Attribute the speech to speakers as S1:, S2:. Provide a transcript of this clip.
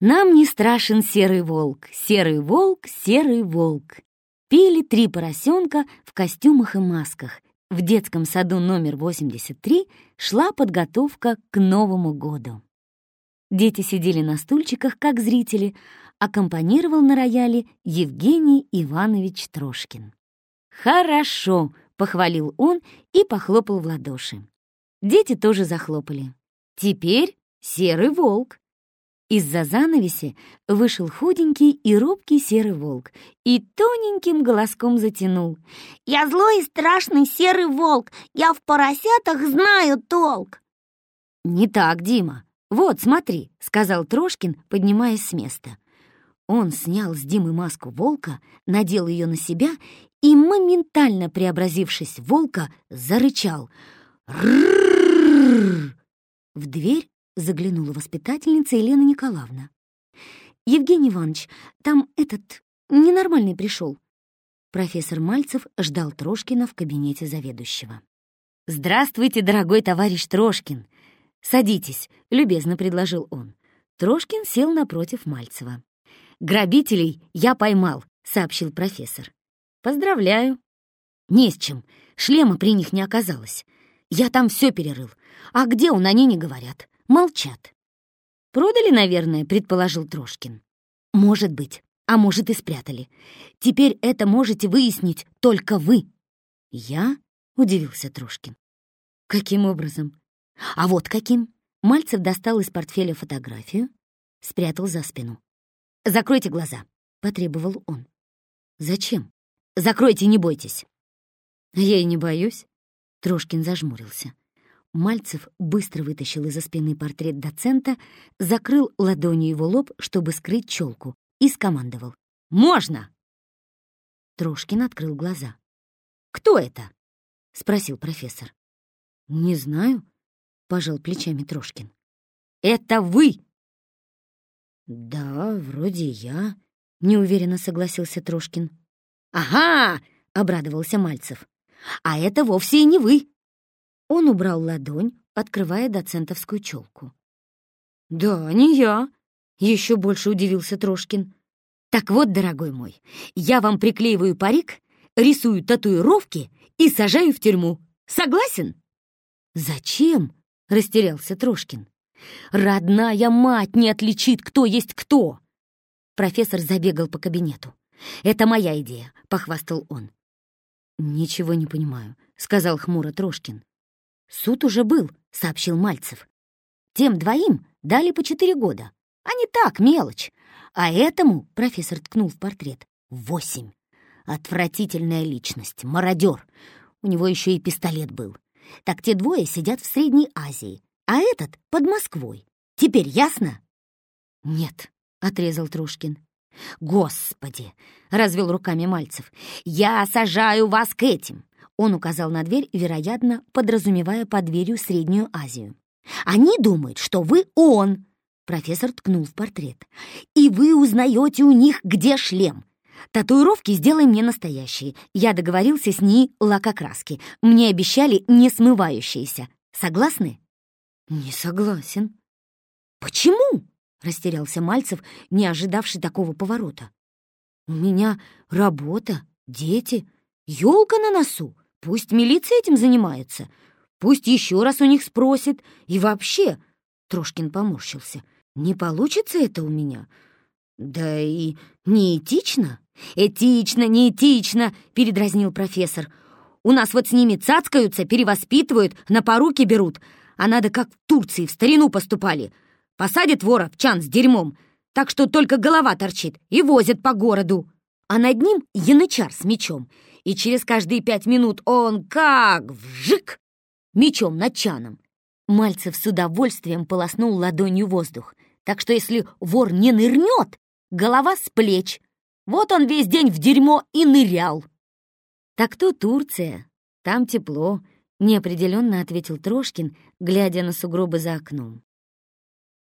S1: Нам не страшен серый волк, серый волк, серый волк. Пели три поросенка в костюмах и масках. В детском саду номер 83 шла подготовка к Новому году. Дети сидели на стульчиках, как зрители, аккомпанировал на рояле Евгений Иванович Трошкин. «Хорошо!» — похвалил он и похлопал в ладоши. Дети тоже захлопали. «Теперь серый волк!» Из-за занавеси вышел худенький и робкий серый волк и тоненьким голоском затянул.
S2: «Я злой и страшный серый волк, я в поросятах знаю толк!»
S1: «Не так, Дима. Вот, смотри», — сказал Трошкин, поднимаясь с места. Он снял с Димы маску волка, надел ее на себя и, моментально преобразившись в волка, зарычал. «Ррррррр!» В дверь заглянула воспитательница Елена Николаевна. «Евгений Иванович, там этот ненормальный пришел». Профессор Мальцев ждал Трошкина в кабинете заведующего. «Здравствуйте, дорогой товарищ Трошкин! Садитесь», — любезно предложил он. Трошкин сел напротив Мальцева. «Грабителей я поймал», — сообщил профессор. «Поздравляю». «Не с чем. Шлема при них не оказалось. Я там все перерыл. А где он, они не говорят. Молчат. «Продали, наверное», — предположил Трошкин. «Может быть. А может, и спрятали. Теперь это можете выяснить только вы». «Я?» — удивился Трошкин. «Каким образом?» «А вот каким». Мальцев достал из портфеля фотографию, спрятал за спину. «Закройте глаза», — потребовал он. «Зачем?» «Закройте, не бойтесь». «Я и не боюсь», — Трошкин зажмурился. Мальцев быстро вытащил из-за спины портрет доцента, закрыл ладонью его лоб, чтобы скрыть челку, и скомандовал. «Можно!» Трошкин открыл глаза. «Кто это?» — спросил профессор. «Не знаю», — пожал плечами Трошкин. «Это вы!» «Да, вроде я», — неуверенно согласился Трошкин. «Ага!» — обрадовался Мальцев. «А это вовсе и не вы!» Он убрал ладонь, открывая доцентовскую челку. «Да, не я», — еще больше удивился Трошкин. «Так вот, дорогой мой, я вам приклеиваю парик, рисую татуировки и сажаю в тюрьму. Согласен?» «Зачем?» — растерялся Трошкин. «Родная мать не отличит, кто есть кто!» Профессор забегал по кабинету. «Это моя идея», — похвастал он. «Ничего не понимаю», — сказал хмуро Трошкин. «Суд уже был», — сообщил Мальцев. «Тем двоим дали по четыре года. А не так, мелочь. А этому, — профессор ткнул в портрет, — восемь. Отвратительная личность, мародер. У него еще и пистолет был. Так те двое сидят в Средней Азии, а этот — под Москвой. Теперь ясно?» «Нет», — отрезал Трушкин. «Господи!» — развел руками Мальцев. «Я сажаю вас к этим. Он указал на дверь, вероятно, подразумевая под дверью Среднюю Азию. «Они думают, что вы он!» Профессор ткнул в портрет. «И вы узнаете у них, где шлем. Татуировки сделай мне настоящие. Я договорился с ней лакокраски. Мне обещали не смывающиеся. Согласны?» «Не согласен». «Почему?» — растерялся Мальцев, не ожидавший такого поворота. «У меня работа, дети, елка на носу. Пусть милиция этим занимается. Пусть еще раз у них спросит. И вообще, Трошкин поморщился, не получится это у меня. Да и неэтично. Этично, неэтично, передразнил профессор. У нас вот с ними цацкаются, перевоспитывают, на поруки берут. А надо как в Турции в старину поступали. Посадят вора в чан с дерьмом, так что только голова торчит, и возят по городу. А над ним янычар с мечом — и через каждые пять минут он как вжик мечом над чаном. Мальцев с удовольствием полоснул ладонью воздух, так что если вор не нырнет, голова с плеч. Вот он весь день в дерьмо и нырял. «Так то Турция, там тепло», — неопределенно ответил Трошкин, глядя на сугробы за окном.